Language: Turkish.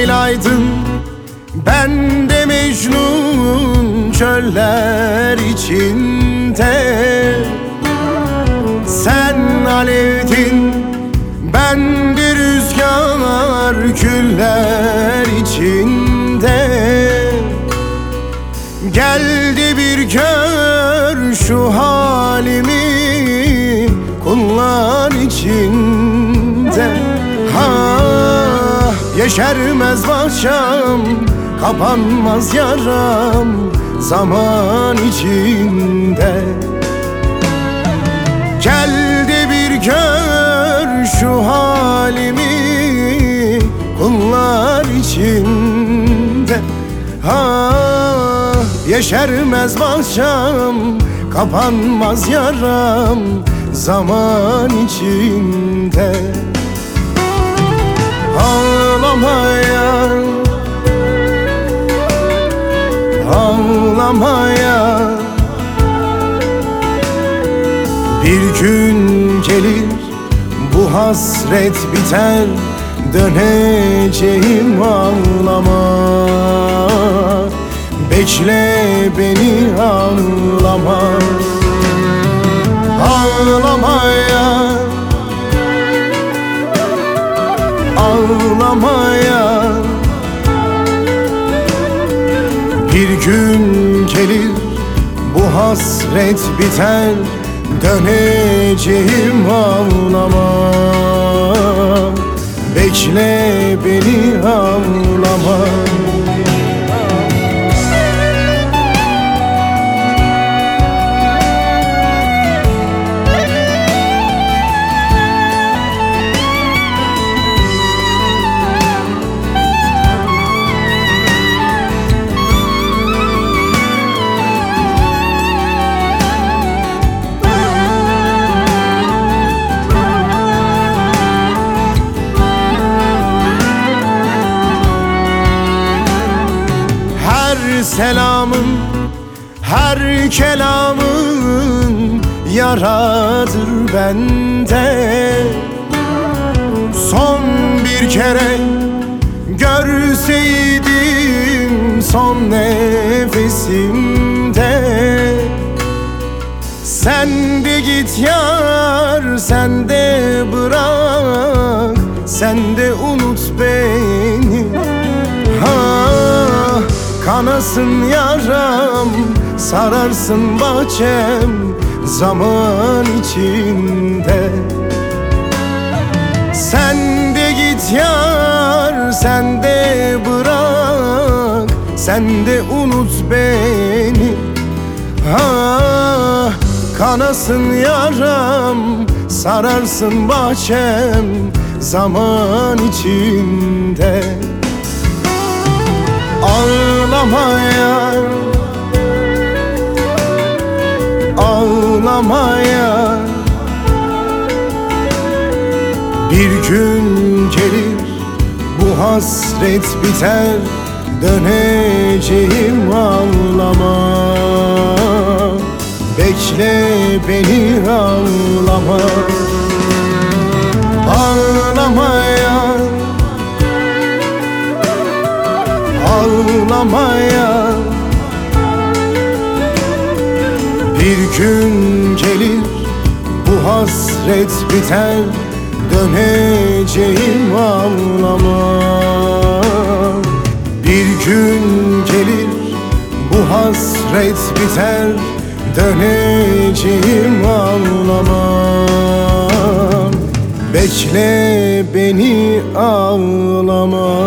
Leyla'ydın Ben de Mecnun çöller içinde. Sen alevdin Ben de rüzgar küller içinde. Geldi yeşermez bahçem Kapanmaz yaram Zaman içinde. Geldi bir gör şu halimi Kullar içinde. Ha yeşermez bahçem Kapanmaz yaram Zaman içinde Ağlamaya Ağlamaya. Bir gün gelir bu hasret biter Döneceğim ağlama. Bekle beni ağlama Bir gün gelir bu hasret biter Döneceğim ağlama Bekle beni ağlama selamın, her kelamın yaradır bende. Son bir kere görseydim son nefesimde. Sen de git yar, sen de bırak Sen kanasın yaram, sararsın bahçem zaman içinde. Sen de git yar, sen de bırak, sen de unut beni. Ha, kanasın yaram, sararsın bahçem zaman içinde. Ağlamaya Ağlamaya Bir gün gelir bu hasret biter Döneceğim ağlama. Bekle beni ağlama. Ağlamaya ağlamaya Bir gün gelir bu hasret biter Döneceğim ağlama. Bir gün gelir bu hasret biter Döneceğim ağlama. Bekle beni ağlama